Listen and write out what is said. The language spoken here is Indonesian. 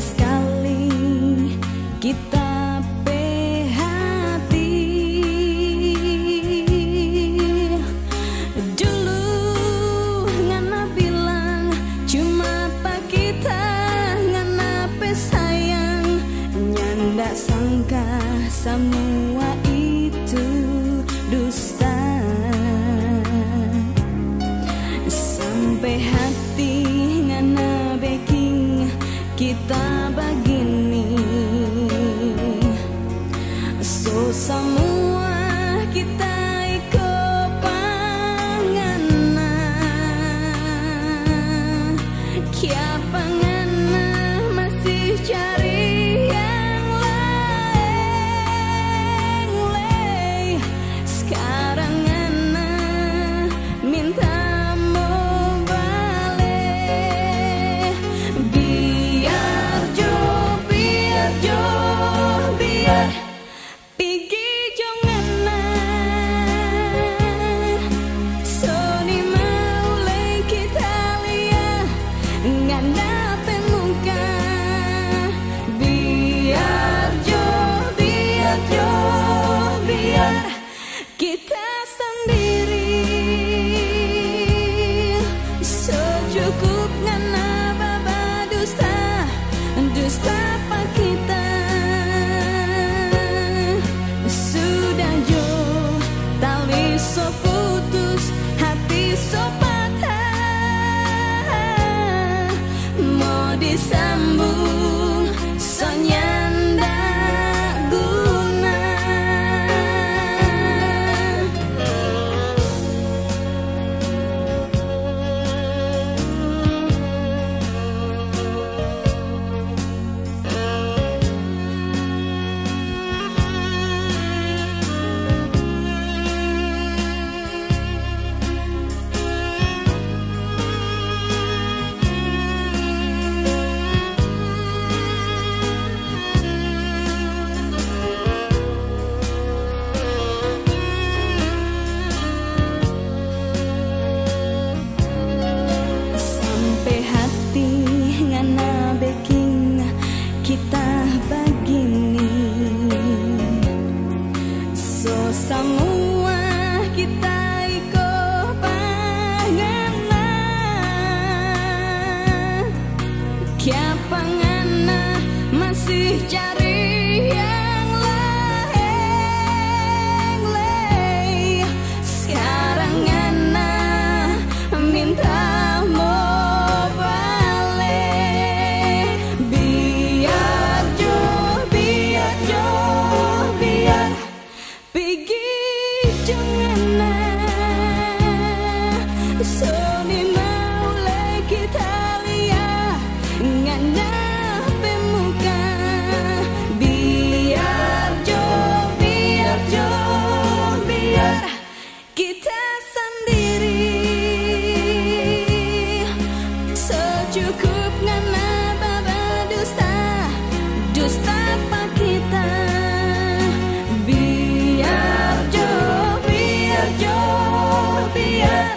sekali. Kita sangka semua itu dusta. Sampai hati kita begini. So semua kita ikut pangana Kia pangana masih cari Secukup ngana baba dusta Dusta kita Kia pangana masih cari yang lain Sekarang ngana minta mau balik. Biar jo, biar jo, biar Pergi jangan Soni ngana dusta pak kita Biar jo, biar jo, biar